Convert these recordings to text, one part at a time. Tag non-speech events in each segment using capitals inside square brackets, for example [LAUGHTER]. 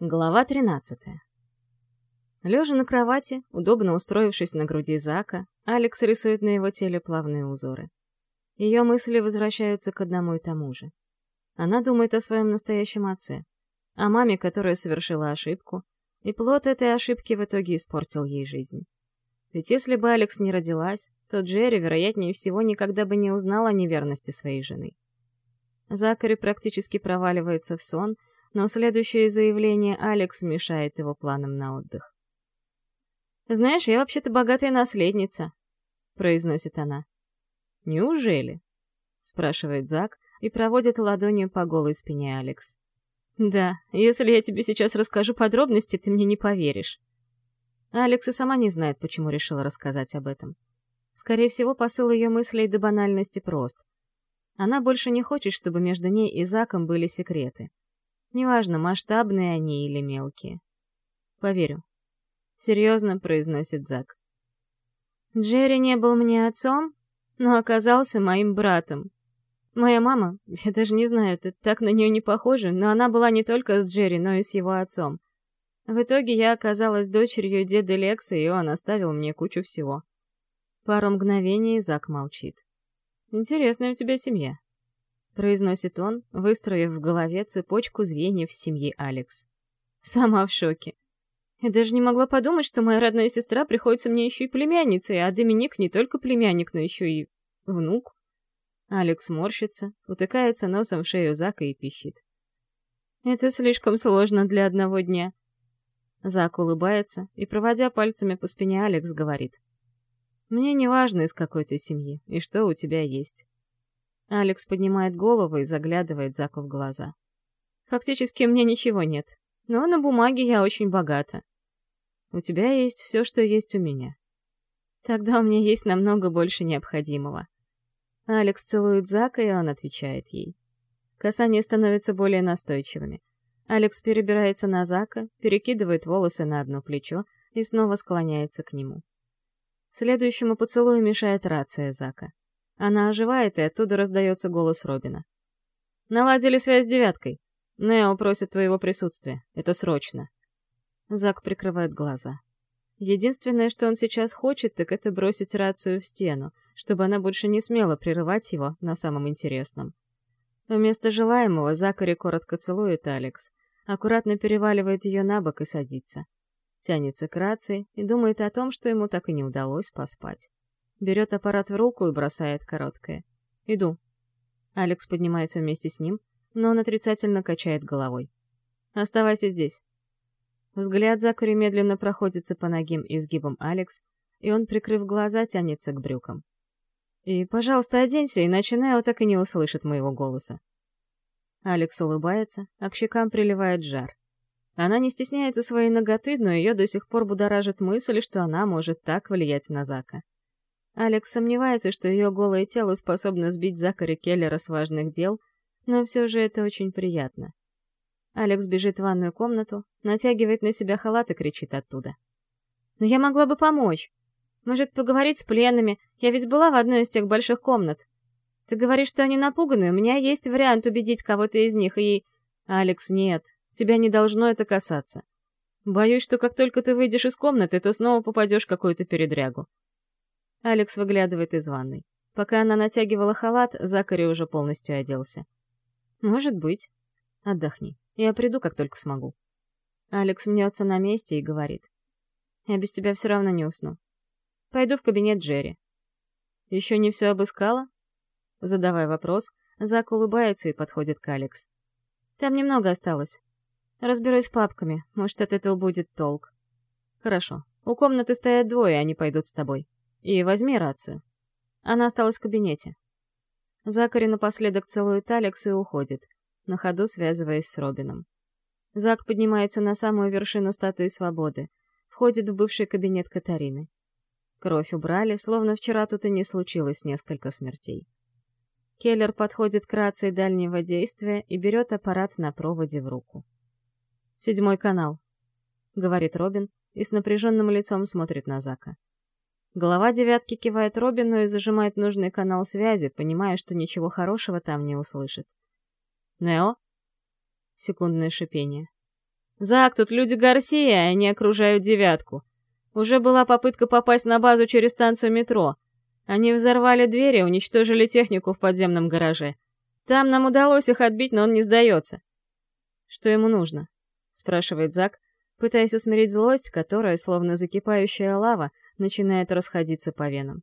Глава 13. Лежа на кровати, удобно устроившись на груди Зака, Алекс рисует на его теле плавные узоры. Ее мысли возвращаются к одному и тому же. Она думает о своем настоящем отце, о маме, которая совершила ошибку, и плод этой ошибки в итоге испортил ей жизнь. Ведь если бы Алекс не родилась, то Джерри, вероятнее всего, никогда бы не узнал о неверности своей жены. Закари практически проваливается в сон — но следующее заявление Алекс мешает его планам на отдых. «Знаешь, я вообще-то богатая наследница», — произносит она. «Неужели?» — спрашивает Зак и проводит ладонью по голой спине Алекс. «Да, если я тебе сейчас расскажу подробности, ты мне не поверишь». Алекс и сама не знает, почему решила рассказать об этом. Скорее всего, посыл ее мыслей до банальности прост. Она больше не хочет, чтобы между ней и Заком были секреты. Неважно, масштабные они или мелкие. Поверю. Серьезно произносит Зак. Джерри не был мне отцом, но оказался моим братом. Моя мама, [LAUGHS] я даже не знаю, это так на нее не похоже, но она была не только с Джерри, но и с его отцом. В итоге я оказалась дочерью деда Лекса, и он оставил мне кучу всего. Пару мгновений Зак молчит. «Интересная у тебя семья», произносит он, выстроив в голове цепочку звеньев семьи Алекс. Сама в шоке. Я даже не могла подумать, что моя родная сестра приходится мне еще и племянницей, а Доминик не только племянник, но еще и внук. Алекс морщится, утыкается носом в шею Зака и пищит. Это слишком сложно для одного дня. Зак улыбается и, проводя пальцами по спине, Алекс говорит. «Мне не важно, из какой ты семьи и что у тебя есть. Алекс поднимает голову и заглядывает Заку в глаза. «Фактически мне ничего нет, но на бумаге я очень богата. У тебя есть все, что есть у меня. Тогда у меня есть намного больше необходимого». Алекс целует Зака, и он отвечает ей. Касания становятся более настойчивыми. Алекс перебирается на Зака, перекидывает волосы на одно плечо и снова склоняется к нему. Следующему поцелую мешает рация Зака. Она оживает, и оттуда раздается голос Робина. «Наладили связь с девяткой. Нео просит твоего присутствия. Это срочно». Зак прикрывает глаза. Единственное, что он сейчас хочет, так это бросить рацию в стену, чтобы она больше не смела прерывать его на самом интересном. Вместо желаемого Закари коротко целует Алекс, аккуратно переваливает ее на бок и садится. Тянется к рации и думает о том, что ему так и не удалось поспать. Берет аппарат в руку и бросает короткое. «Иду». Алекс поднимается вместе с ним, но он отрицательно качает головой. «Оставайся здесь». Взгляд Закари медленно проходится по ногим изгибам Алекс, и он, прикрыв глаза, тянется к брюкам. «И, пожалуйста, оденься, иначе Нео так и не услышит моего голоса». Алекс улыбается, а к щекам приливает жар. Она не стесняется своей ноготы, но ее до сих пор будоражит мысль, что она может так влиять на Зака. Алекс сомневается, что ее голое тело способно сбить Закари Келлера с важных дел, но все же это очень приятно. Алекс бежит в ванную комнату, натягивает на себя халат и кричит оттуда. «Но я могла бы помочь. Может, поговорить с пленными? Я ведь была в одной из тех больших комнат. Ты говоришь, что они напуганы, у меня есть вариант убедить кого-то из них, и...» «Алекс, нет, тебя не должно это касаться. Боюсь, что как только ты выйдешь из комнаты, то снова попадешь в какую-то передрягу. Алекс выглядывает из ванной. Пока она натягивала халат, Закари уже полностью оделся. «Может быть. Отдохни. Я приду, как только смогу». Алекс мнется на месте и говорит. «Я без тебя все равно не усну. Пойду в кабинет Джерри». «Еще не все обыскала?» Задавая вопрос, Зак улыбается и подходит к Алекс. «Там немного осталось. Разберусь с папками, может, от этого будет толк». «Хорошо. У комнаты стоят двое, они пойдут с тобой». И возьми рацию. Она осталась в кабинете. Закари напоследок целует Алекс и уходит, на ходу связываясь с Робином. Зак поднимается на самую вершину статуи свободы, входит в бывший кабинет Катарины. Кровь убрали, словно вчера тут и не случилось несколько смертей. Келлер подходит к рации дальнего действия и берет аппарат на проводе в руку. «Седьмой канал», — говорит Робин и с напряженным лицом смотрит на Зака. Глава девятки кивает Робину и зажимает нужный канал связи, понимая, что ничего хорошего там не услышит. «Нео?» Секундное шипение. «Зак, тут люди Гарсия, а они окружают девятку. Уже была попытка попасть на базу через станцию метро. Они взорвали двери и уничтожили технику в подземном гараже. Там нам удалось их отбить, но он не сдается». «Что ему нужно?» — спрашивает Зак, пытаясь усмирить злость, которая, словно закипающая лава, начинает расходиться по венам.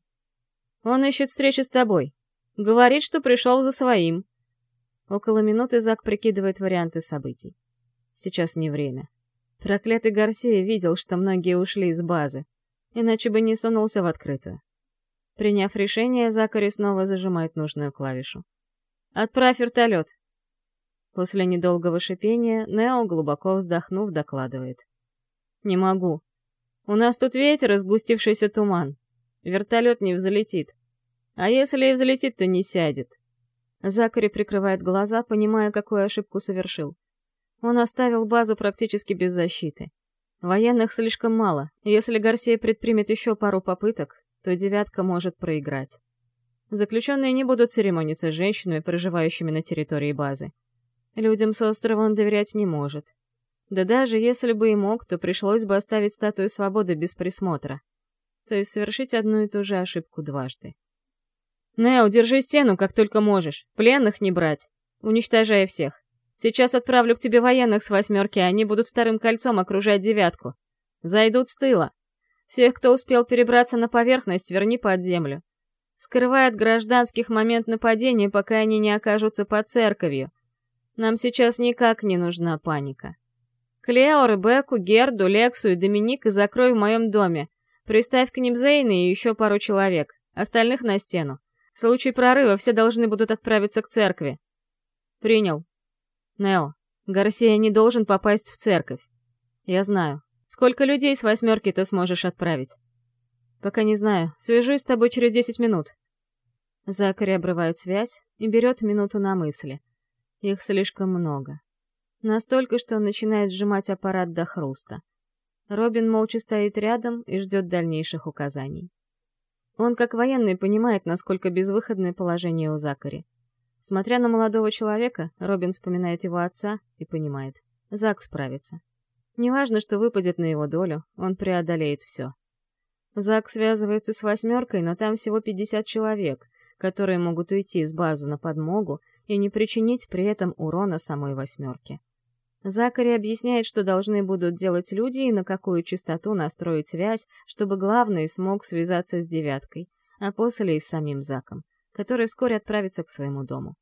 «Он ищет встречи с тобой. Говорит, что пришел за своим». Около минуты Зак прикидывает варианты событий. Сейчас не время. Проклятый Гарсия видел, что многие ушли из базы, иначе бы не сунулся в открытую. Приняв решение, Закари снова зажимает нужную клавишу. «Отправь вертолет!» После недолгого шипения Нео, глубоко вздохнув, докладывает. «Не могу. У нас тут ветер и сгустившийся туман. Вертолет не взлетит. А если и взлетит, то не сядет». Закари прикрывает глаза, понимая, какую ошибку совершил. Он оставил базу практически без защиты. Военных слишком мало, если Гарсия предпримет еще пару попыток, то «девятка» может проиграть. Заключенные не будут церемониться с женщинами, проживающими на территории базы. Людям с острова он доверять не может. Да даже если бы и мог, то пришлось бы оставить статую свободы без присмотра. То есть совершить одну и ту же ошибку дважды. «Нео, держи стену, как только можешь. Пленных не брать. Уничтожай всех. Сейчас отправлю к тебе военных с восьмерки, они будут вторым кольцом окружать девятку. Зайдут с тыла. Всех, кто успел перебраться на поверхность, верни под землю. Скрывай от гражданских момент нападения, пока они не окажутся под церковью. Нам сейчас никак не нужна паника. Клео, Ребекку, Герду, Лексу и Доминика закрой в моем доме. Приставь к ним Зейна и еще пару человек. Остальных на стену. В случае прорыва все должны будут отправиться к церкви. Принял. Нео, Гарсия не должен попасть в церковь. Я знаю. Сколько людей с восьмерки ты сможешь отправить? Пока не знаю. Свяжусь с тобой через десять минут. Закари обрывает связь и берет минуту на мысли. Их слишком много. Настолько, что он начинает сжимать аппарат до хруста. Робин молча стоит рядом и ждет дальнейших указаний. Он, как военный, понимает, насколько безвыходное положение у Закари. Смотря на молодого человека, Робин вспоминает его отца и понимает. Зак справится. Неважно, что выпадет на его долю, он преодолеет все. Зак связывается с восьмеркой, но там всего 50 человек, которые могут уйти с базы на подмогу и не причинить при этом урона самой восьмерке. Закари объясняет, что должны будут делать люди и на какую частоту настроить связь, чтобы главный смог связаться с девяткой, а после и с самим Заком, который вскоре отправится к своему дому.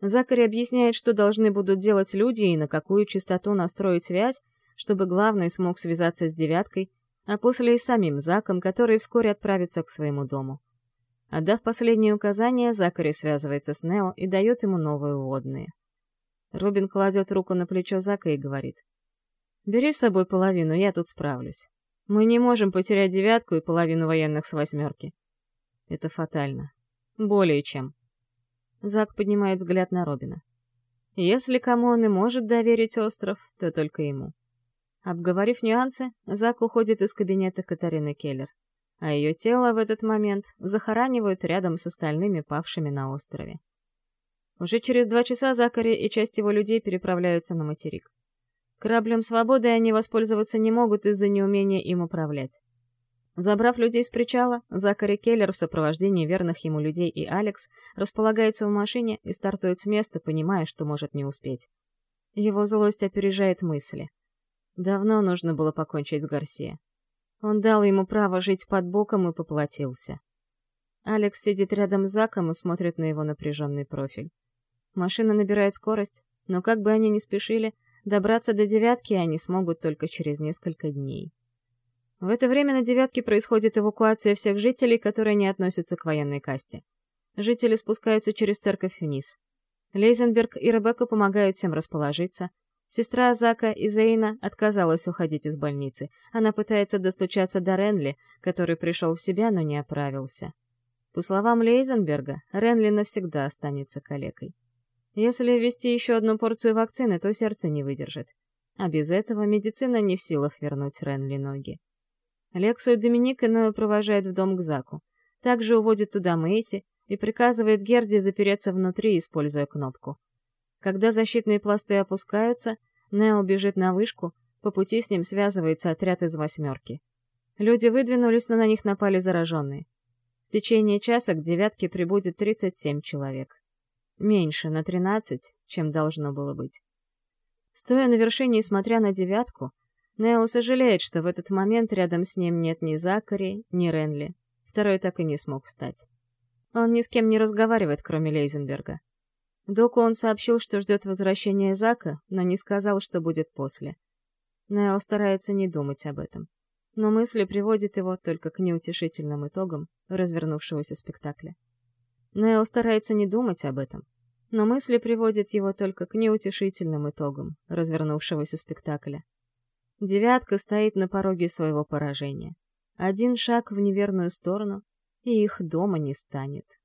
Закари объясняет, что должны будут делать люди и на какую частоту настроить связь, чтобы главный смог связаться с девяткой, а после и самим Заком, который вскоре отправится к своему дому. Отдав последние указания, Закари связывается с Нео и дает ему новые уводные. Робин кладет руку на плечо Зака и говорит. «Бери с собой половину, я тут справлюсь. Мы не можем потерять девятку и половину военных с восьмерки. Это фатально. Более чем». Зак поднимает взгляд на Робина. Если кому он и может доверить остров, то только ему. Обговорив нюансы, Зак уходит из кабинета Катарины Келлер а ее тело в этот момент захоранивают рядом с остальными павшими на острове. Уже через два часа Закари и часть его людей переправляются на материк. Кораблем свободы они воспользоваться не могут из-за неумения им управлять. Забрав людей с причала, Закари Келлер в сопровождении верных ему людей и Алекс располагается в машине и стартует с места, понимая, что может не успеть. Его злость опережает мысли. Давно нужно было покончить с Гарсия. Он дал ему право жить под боком и поплатился. Алекс сидит рядом с Заком и смотрит на его напряженный профиль. Машина набирает скорость, но как бы они ни спешили, добраться до девятки они смогут только через несколько дней. В это время на девятке происходит эвакуация всех жителей, которые не относятся к военной касте. Жители спускаются через церковь вниз. Лейзенберг и Ребекка помогают всем расположиться, Сестра Зака и Зейна отказалась уходить из больницы. Она пытается достучаться до Ренли, который пришел в себя, но не оправился. По словам Лейзенберга, Ренли навсегда останется калекой. Если ввести еще одну порцию вакцины, то сердце не выдержит. А без этого медицина не в силах вернуть Ренли ноги. Лексу и Доминик иное провожает в дом к Заку. Также уводит туда Мэйси и приказывает Герди запереться внутри, используя кнопку. Когда защитные пласты опускаются, Нео бежит на вышку, по пути с ним связывается отряд из восьмерки. Люди выдвинулись, но на них напали зараженные. В течение часа к девятке прибудет 37 человек. Меньше на 13, чем должно было быть. Стоя на вершине и смотря на девятку, Нео сожалеет, что в этот момент рядом с ним нет ни Закари, ни Ренли. Второй так и не смог встать. Он ни с кем не разговаривает, кроме Лейзенберга. Доку он сообщил, что ждет возвращения Зака, но не сказал, что будет после. Нео старается не думать об этом. Но мысли приводят его только к неутешительным итогам развернувшегося спектакля. Нео старается не думать об этом, но мысли приводят его только к неутешительным итогам развернувшегося спектакля. Девятка стоит на пороге своего поражения. Один шаг в неверную сторону, и их дома не станет.